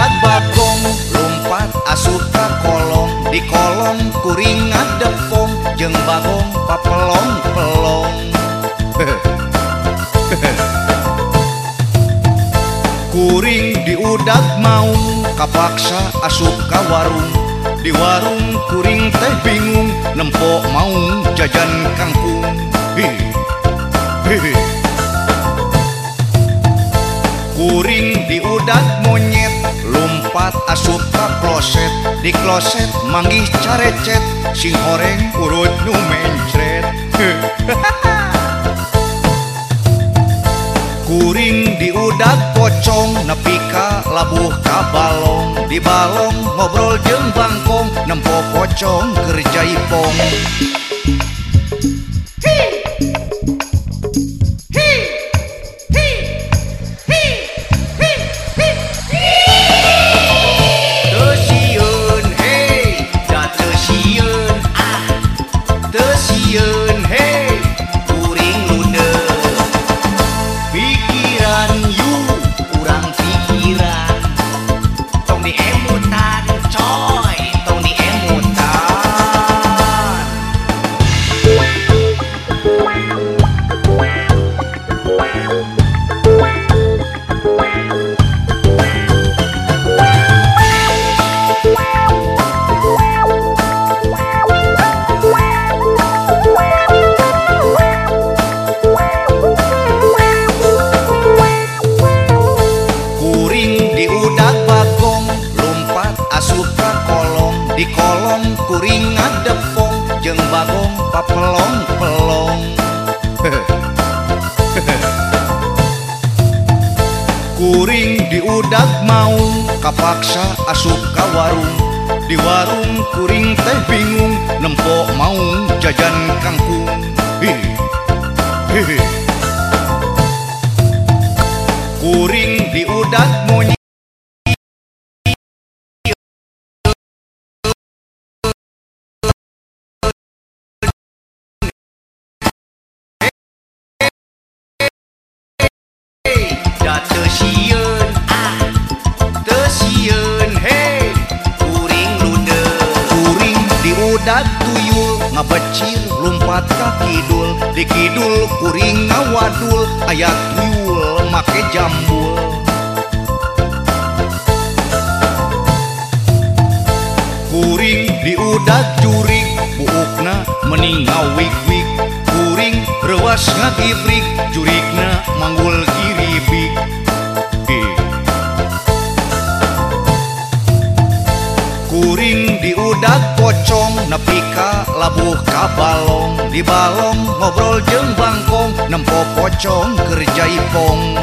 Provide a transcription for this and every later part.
ada bagong lompat asup ke kolong. Di kolong kuring ada pom jeng bagong papelong pelong kuring diudak mau kapaksa asup ke warung. Di warung kuring teh bingung nempok mau jajan kangkung. Kuring diudak mau opat asup ka kloset di kloset manggih carecet sing horeng urut nu mencret. Kuring diudak pocong nepi ka labuh ka balong. Di balong ngobrol jeung bangkong nempo pocong kerja ipong. kolong kuring ngadepong jeung bagong papelong-pelong Kuring diudag mau kapaksa asup ka warung di warung kuring teh bingung nempok mau jajan kangkung Hihi. Hihi. Kuring diudag tuyul ngabecil lumpat Di kidul kuring ngawadul ayat tuyul make jambul kuring diudat jurig buukna mening ngawik-wik rewas ngagibrik jurikna manggul giribik kuring diudak pocong nepi ka labuh ka balong. Di balong ngobrol jeung bangkong nempo pocong kerjaipong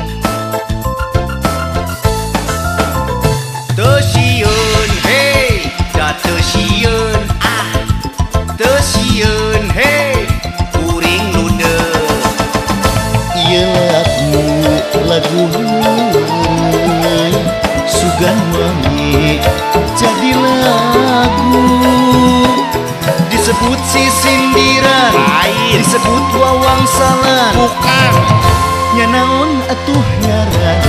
lagu Sugan wangi jadi lagu Disebut si sindiran Lain. Disebut wawang salah Bukan. Nyanaon atuh nyaran